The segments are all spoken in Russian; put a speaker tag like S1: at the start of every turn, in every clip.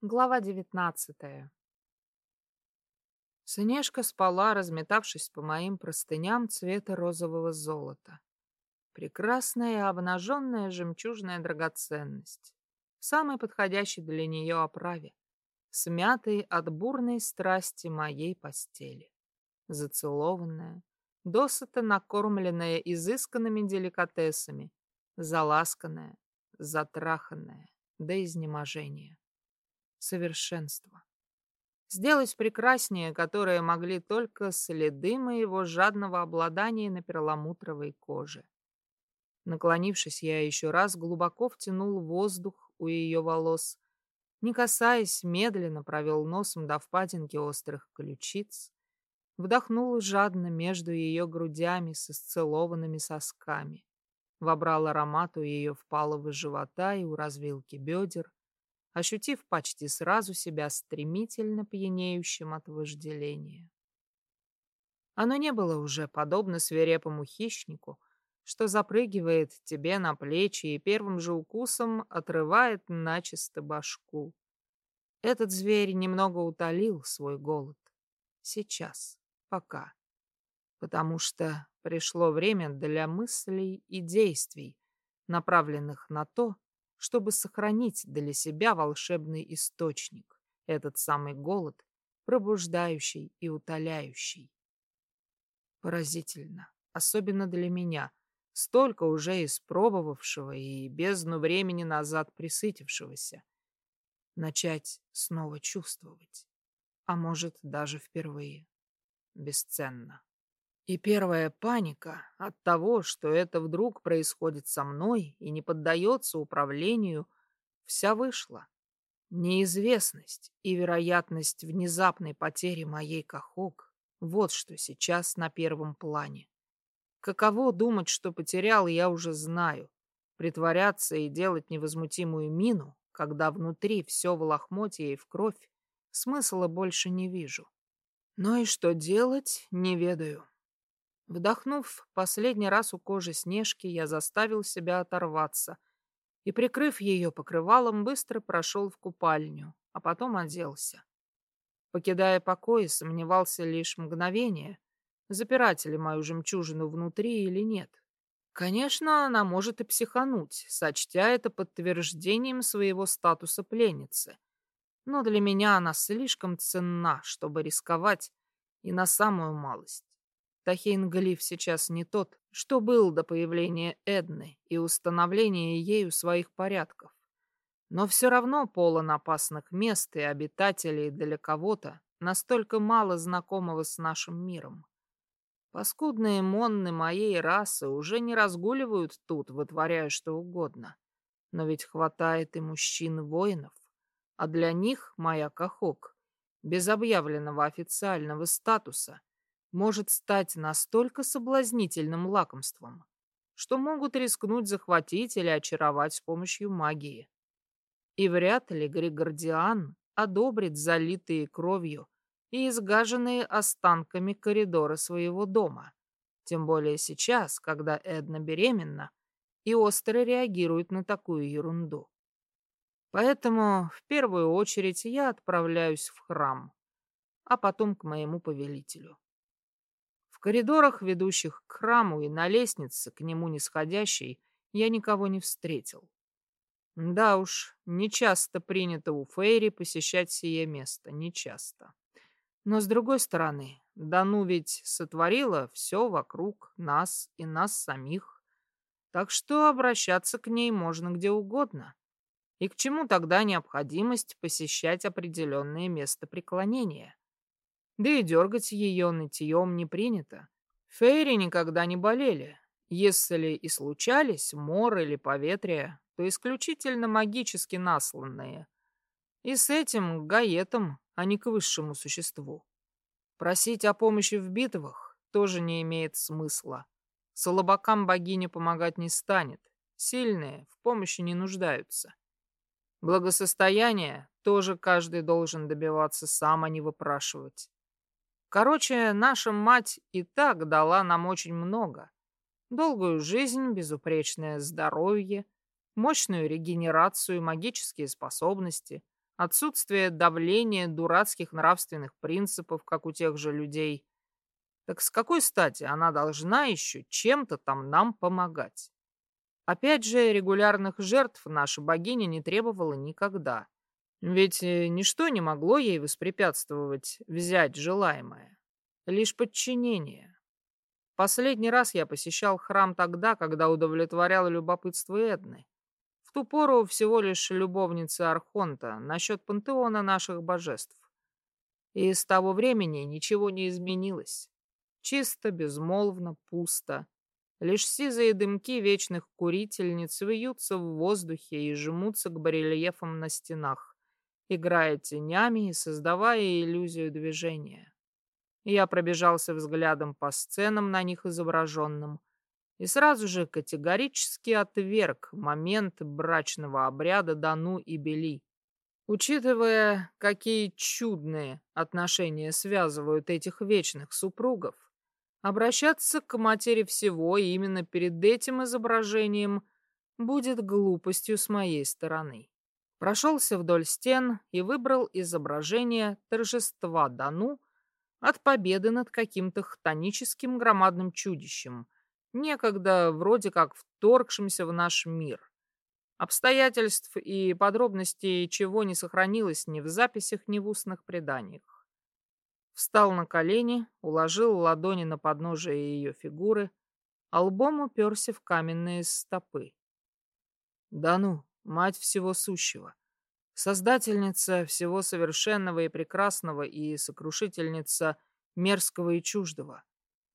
S1: Глава девятнадцатая. Снежка спала, разметавшись по моим простыням цвета розового золота. Прекрасная обнаженная жемчужная драгоценность, в самой подходящей для нее оправе, смятой от бурной страсти моей постели. Зацелованная, досыта накормленная изысканными деликатесами, заласканная, затраханная до изнеможения совершенство. Сделать прекраснее, которое могли только следы моего жадного обладания на перламутровой коже. Наклонившись, я еще раз глубоко втянул воздух у ее волос, не касаясь, медленно провел носом до впадинки острых ключиц, вдохнул жадно между ее грудями с исцелованными сосками, вобрал аромат у ее впалого живота и у развилки бедер, ощутив почти сразу себя стремительно пьянеющим от вожделения. Оно не было уже подобно свирепому хищнику, что запрыгивает тебе на плечи и первым же укусом отрывает начисто башку. Этот зверь немного утолил свой голод. Сейчас, пока. Потому что пришло время для мыслей и действий, направленных на то, чтобы сохранить для себя волшебный источник, этот самый голод, пробуждающий и утоляющий. Поразительно, особенно для меня, столько уже испробовавшего и бездну времени назад присытившегося. Начать снова чувствовать, а может даже впервые. Бесценно. И первая паника от того, что это вдруг происходит со мной и не поддается управлению, вся вышла. Неизвестность и вероятность внезапной потери моей кахок — вот что сейчас на первом плане. Каково думать, что потерял, я уже знаю. Притворяться и делать невозмутимую мину, когда внутри все в лохмотье и в кровь, смысла больше не вижу. Но и что делать, не ведаю. Вдохнув последний раз у кожи Снежки, я заставил себя оторваться и, прикрыв ее покрывалом, быстро прошел в купальню, а потом оделся. Покидая покой, сомневался лишь мгновение, запирать ли мою жемчужину внутри или нет. Конечно, она может и психануть, сочтя это подтверждением своего статуса пленницы. Но для меня она слишком ценна, чтобы рисковать и на самую малость. Тахейн-Глиф сейчас не тот, что был до появления Эдны и установления ею своих порядков. Но все равно полон опасных мест и обитателей для кого-то, настолько мало знакомого с нашим миром. Паскудные монны моей расы уже не разгуливают тут, вытворяя что угодно. Но ведь хватает и мужчин-воинов. А для них моя Кахок, без объявленного официального статуса, может стать настолько соблазнительным лакомством, что могут рискнуть захватить или очаровать с помощью магии. И вряд ли Григордиан одобрит залитые кровью и изгаженные останками коридоры своего дома, тем более сейчас, когда Эдна беременна и остро реагирует на такую ерунду. Поэтому в первую очередь я отправляюсь в храм, а потом к моему повелителю. В коридорах, ведущих к храму и на лестнице, к нему нисходящей, я никого не встретил. Да уж, нечасто принято у Фейри посещать сие место, нечасто. Но с другой стороны, Дану ведь сотворила все вокруг нас и нас самих. Так что обращаться к ней можно где угодно. И к чему тогда необходимость посещать определенное место преклонения? Да и дергать ее нытьем не принято. Фейри никогда не болели. Если и случались мор или поветрия, то исключительно магически насланные. И с этим гаетом, а не к высшему существу. Просить о помощи в битвах тоже не имеет смысла. Слабакам богиня помогать не станет. Сильные в помощи не нуждаются. Благосостояние тоже каждый должен добиваться сам, а не выпрашивать. Короче, наша мать и так дала нам очень много. Долгую жизнь, безупречное здоровье, мощную регенерацию, магические способности, отсутствие давления дурацких нравственных принципов, как у тех же людей. Так с какой стати она должна еще чем-то там нам помогать? Опять же, регулярных жертв наша богиня не требовала никогда. Ведь э, ничто не могло ей воспрепятствовать взять желаемое. Лишь подчинение. Последний раз я посещал храм тогда, когда удовлетворял любопытство Эдны. В ту пору всего лишь любовница Архонта насчет пантеона наших божеств. И с того времени ничего не изменилось. Чисто, безмолвно, пусто. Лишь сизые дымки вечных курительниц вьются в воздухе и жмутся к барельефам на стенах, играя тенями и создавая иллюзию движения. Я пробежался взглядом по сценам на них изображенным и сразу же категорически отверг момент брачного обряда Дану и Бели. Учитывая, какие чудные отношения связывают этих вечных супругов, обращаться к матери всего именно перед этим изображением будет глупостью с моей стороны. Прошелся вдоль стен и выбрал изображение торжества Дану от победы над каким-то хтоническим громадным чудищем — некогда вроде как вторгшимся в наш мир. Обстоятельств и подробностей чего не сохранилось ни в записях, ни в устных преданиях. Встал на колени, уложил ладони на подножие ее фигуры, а лбом уперся в каменные стопы. Да ну, мать всего сущего, создательница всего совершенного и прекрасного и сокрушительница мерзкого и чуждого.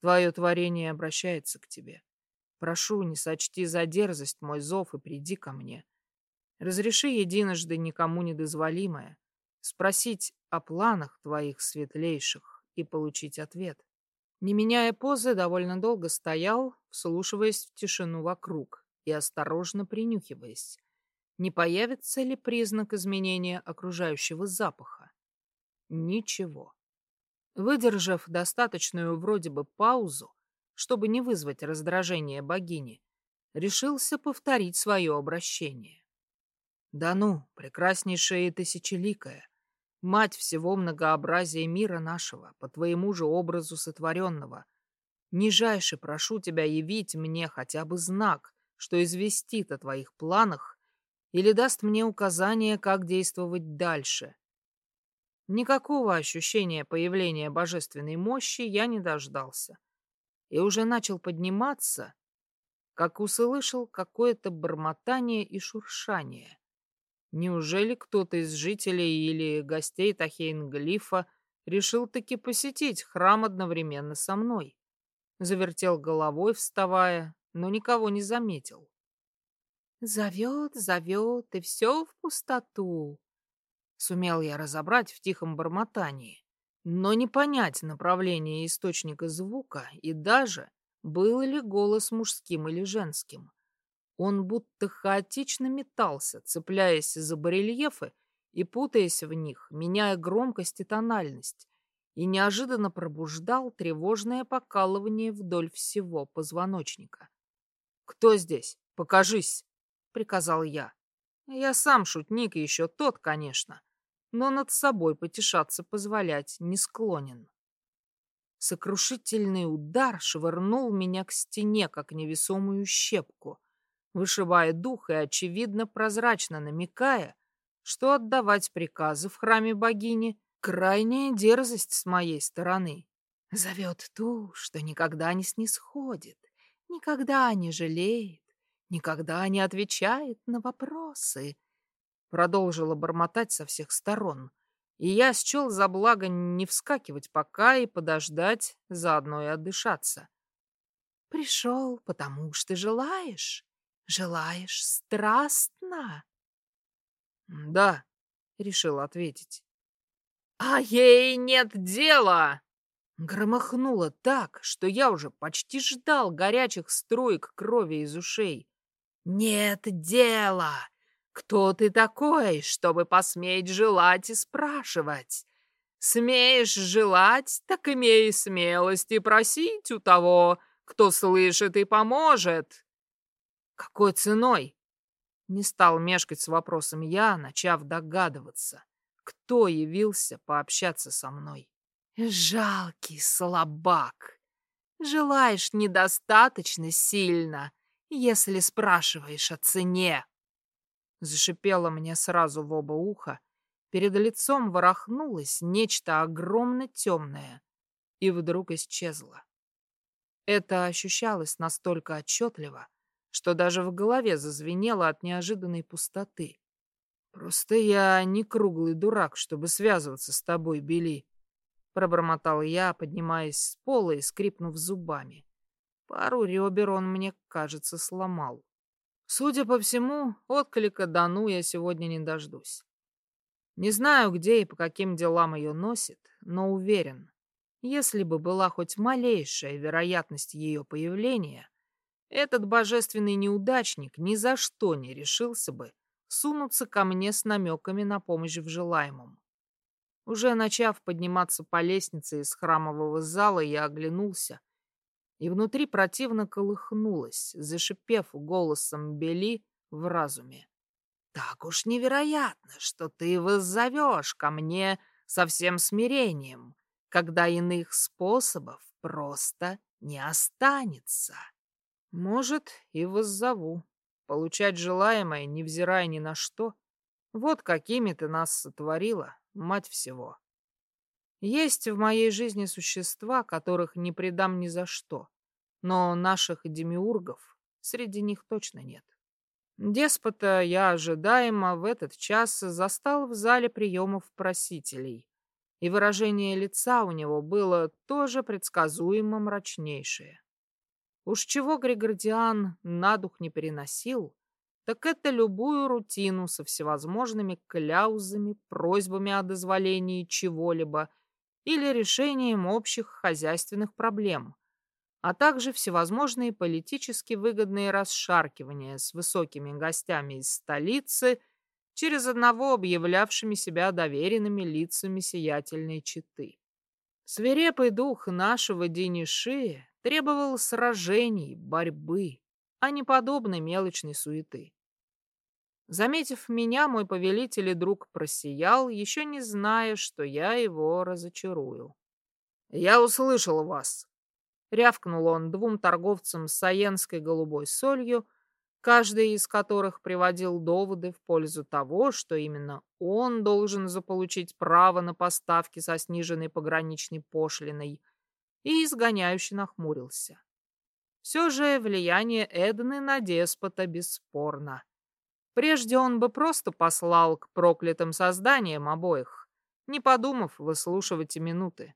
S1: Твое творение обращается к тебе. Прошу, не сочти за дерзость мой зов и приди ко мне. Разреши единожды никому недозволимое спросить о планах твоих светлейших и получить ответ. Не меняя позы, довольно долго стоял, вслушиваясь в тишину вокруг и осторожно принюхиваясь, не появится ли признак изменения окружающего запаха. Ничего. Выдержав достаточную вроде бы паузу, чтобы не вызвать раздражение богини, решился повторить свое обращение. «Да ну, прекраснейшая и тысячеликая, мать всего многообразия мира нашего, по твоему же образу сотворенного, нижайше прошу тебя явить мне хотя бы знак, что известит о твоих планах или даст мне указание, как действовать дальше, Никакого ощущения появления божественной мощи я не дождался. И уже начал подниматься, как услышал какое-то бормотание и шуршание. Неужели кто-то из жителей или гостей Тахейнглифа решил таки посетить храм одновременно со мной? Завертел головой, вставая, но никого не заметил. Зовет, зовет, и все в пустоту. Сумел я разобрать в тихом бормотании, но не понять направление источника звука и даже, был ли голос мужским или женским. Он будто хаотично метался, цепляясь за барельефы и путаясь в них, меняя громкость и тональность, и неожиданно пробуждал тревожное покалывание вдоль всего позвоночника. «Кто здесь? Покажись!» — приказал я. Я сам шутник и еще тот, конечно, но над собой потешаться позволять не склонен. Сокрушительный удар швырнул меня к стене, как невесомую щепку, вышибая дух и, очевидно, прозрачно намекая, что отдавать приказы в храме богини — крайняя дерзость с моей стороны. Зовет ту, что никогда не снисходит, никогда не жалеет, никогда не отвечает на вопросы, Продолжила бормотать со всех сторон. И я счел за благо не вскакивать пока и подождать, заодно и отдышаться. Пришел, потому что желаешь. Желаешь страстно. Да, решил ответить. А ей нет дела! Громыхнуло так, что я уже почти ждал горячих струек крови из ушей. «Нет дела! Кто ты такой, чтобы посметь желать и спрашивать? Смеешь желать, так имей смелость и просить у того, кто слышит и поможет. Какой ценой? Не стал мешкать с вопросом я, начав догадываться. кто явился пообщаться со мной. Жалкий слабак. Желаешь недостаточно сильно, если спрашиваешь о цене. Зашипело мне сразу в оба уха. Перед лицом ворохнулось нечто огромно темное и вдруг исчезло. Это ощущалось настолько отчетливо, что даже в голове зазвенело от неожиданной пустоты. «Просто я не круглый дурак, чтобы связываться с тобой, Бели», — пробормотал я, поднимаясь с пола и скрипнув зубами. Пару ребер он мне, кажется, сломал. Судя по всему, отклика Дану я сегодня не дождусь. Не знаю, где и по каким делам ее носит, но уверен, если бы была хоть малейшая вероятность ее появления, этот божественный неудачник ни за что не решился бы сунуться ко мне с намеками на помощь в желаемом. Уже начав подниматься по лестнице из храмового зала, я оглянулся, и внутри противно колыхнулось, зашипев голосом Бели в разуме. «Так уж невероятно, что ты воззовешь ко мне со всем смирением, когда иных способов просто не останется». «Может, и воззову», Получать желаемое, невзирая ни на что. Вот какими ты нас сотворила, мать всего. Есть в моей жизни существа, которых не предам ни за что. Но наших демиургов среди них точно нет. Деспота я ожидаемо в этот час застал в зале приемов просителей, и выражение лица у него было тоже предсказуемо мрачнейшее. Уж чего Григордиан на дух не переносил, так это любую рутину со всевозможными кляузами, просьбами о дозволении чего-либо или решением общих хозяйственных проблем, а также всевозможные политически выгодные расшаркивания с высокими гостями из столицы через одного объявлявшими себя доверенными лицами сиятельной четы. Свирепый дух нашего Дениши требовал сражений, борьбы, а не подобной мелочной суеты. Заметив меня, мой повелитель и друг просиял, еще не зная, что я его разочарую. «Я услышал вас», — рявкнул он двум торговцам с саенской голубой солью, каждый из которых приводил доводы в пользу того, что именно он должен заполучить право на поставки со сниженной пограничной пошлиной — и изгоняюще нахмурился. Все же влияние Эдны на деспота бесспорно. Прежде он бы просто послал к проклятым созданиям обоих, не подумав выслушивать и минуты.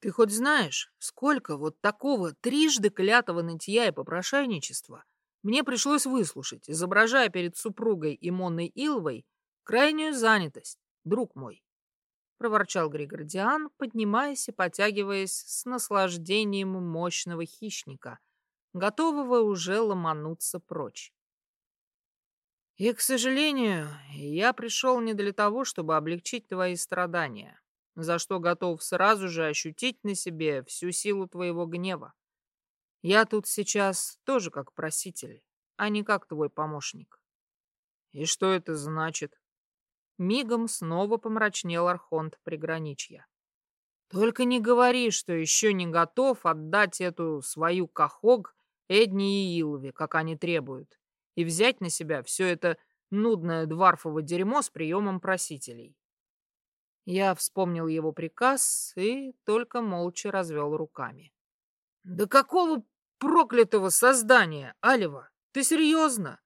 S1: Ты хоть знаешь, сколько вот такого трижды клятого нытья и попрошайничества мне пришлось выслушать, изображая перед супругой Имонной Илвой крайнюю занятость, друг мой? — проворчал Григордиан, поднимаясь и потягиваясь с наслаждением мощного хищника, готового уже ломануться прочь. «И, к сожалению, я пришел не для того, чтобы облегчить твои страдания, за что готов сразу же ощутить на себе всю силу твоего гнева. Я тут сейчас тоже как проситель, а не как твой помощник». «И что это значит?» Мигом снова помрачнел Архонт приграничья. Только не говори, что еще не готов отдать эту свою кахог Эдни и Илове, как они требуют, и взять на себя все это нудное дворфово дерьмо с приемом просителей. Я вспомнил его приказ и только молча развел руками. «Да какого проклятого создания, Алева? Ты серьезно?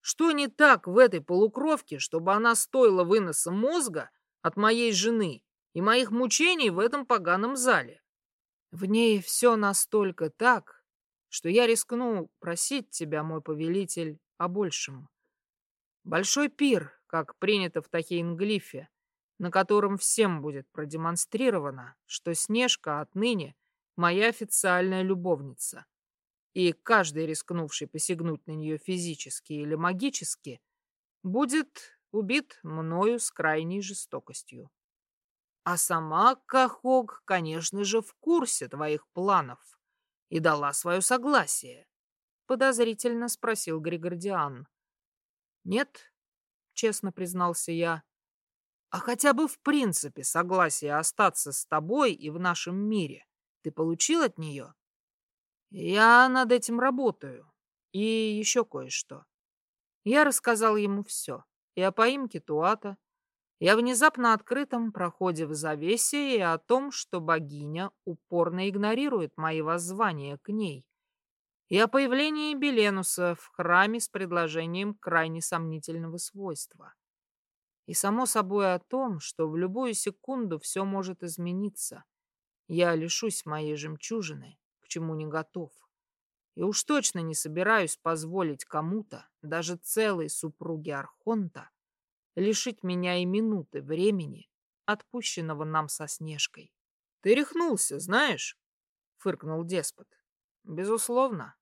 S1: Что не так в этой полукровке, чтобы она стоила выноса мозга от моей жены и моих мучений в этом поганом зале? В ней все настолько так, что я рискну просить тебя, мой повелитель, о большем. Большой пир, как принято в Тахейнглифе, на котором всем будет продемонстрировано, что Снежка отныне моя официальная любовница и каждый, рискнувший посягнуть на нее физически или магически, будет убит мною с крайней жестокостью. А сама Кахог, конечно же, в курсе твоих планов и дала свое согласие, — подозрительно спросил Григордиан. Нет, — честно признался я, а хотя бы в принципе согласие остаться с тобой и в нашем мире, ты получил от нее? Я над этим работаю. И еще кое-что. Я рассказал ему все. И о поимке Туата, и о внезапно открытом проходе в завесе, и о том, что богиня упорно игнорирует мои воззвания к ней, и о появлении Беленуса в храме с предложением крайне сомнительного свойства. И, само собой, о том, что в любую секунду все может измениться. Я лишусь моей жемчужины, к чему не готов. И уж точно не собираюсь позволить кому-то, даже целой супруге Архонта, лишить меня и минуты времени, отпущенного нам со Снежкой. — Ты рехнулся, знаешь? — фыркнул деспот. — Безусловно.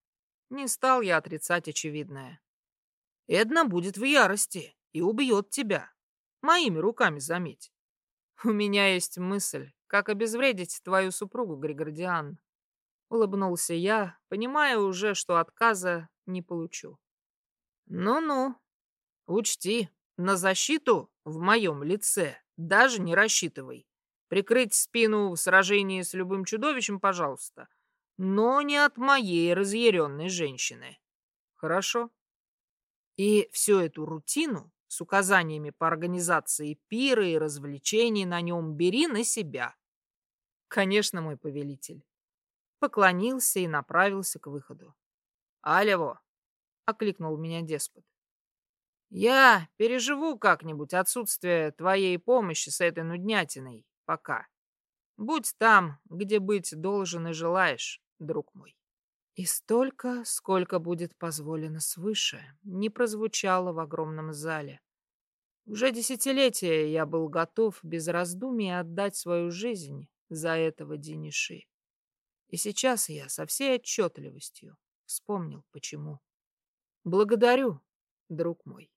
S1: Не стал я отрицать очевидное. Эдна будет в ярости и убьет тебя. Моими руками, заметь. У меня есть мысль, как обезвредить твою супругу, Григордиан. Улыбнулся я, понимая уже, что отказа не получу. Ну-ну, учти, на защиту в моем лице даже не рассчитывай. Прикрыть спину в сражении с любым чудовищем, пожалуйста, но не от моей разъяренной женщины. Хорошо? И всю эту рутину с указаниями по организации пира и развлечений на нем бери на себя. Конечно, мой повелитель. Поклонился и направился к выходу. Алево, окликнул меня деспот. Я переживу как-нибудь отсутствие твоей помощи с этой нуднятиной. Пока. Будь там, где быть должен и желаешь, друг мой. И столько, сколько будет позволено свыше, не прозвучало в огромном зале. Уже десятилетия я был готов без раздумий отдать свою жизнь за этого Дениши. И сейчас я со всей отчетливостью вспомнил, почему. Благодарю, друг мой.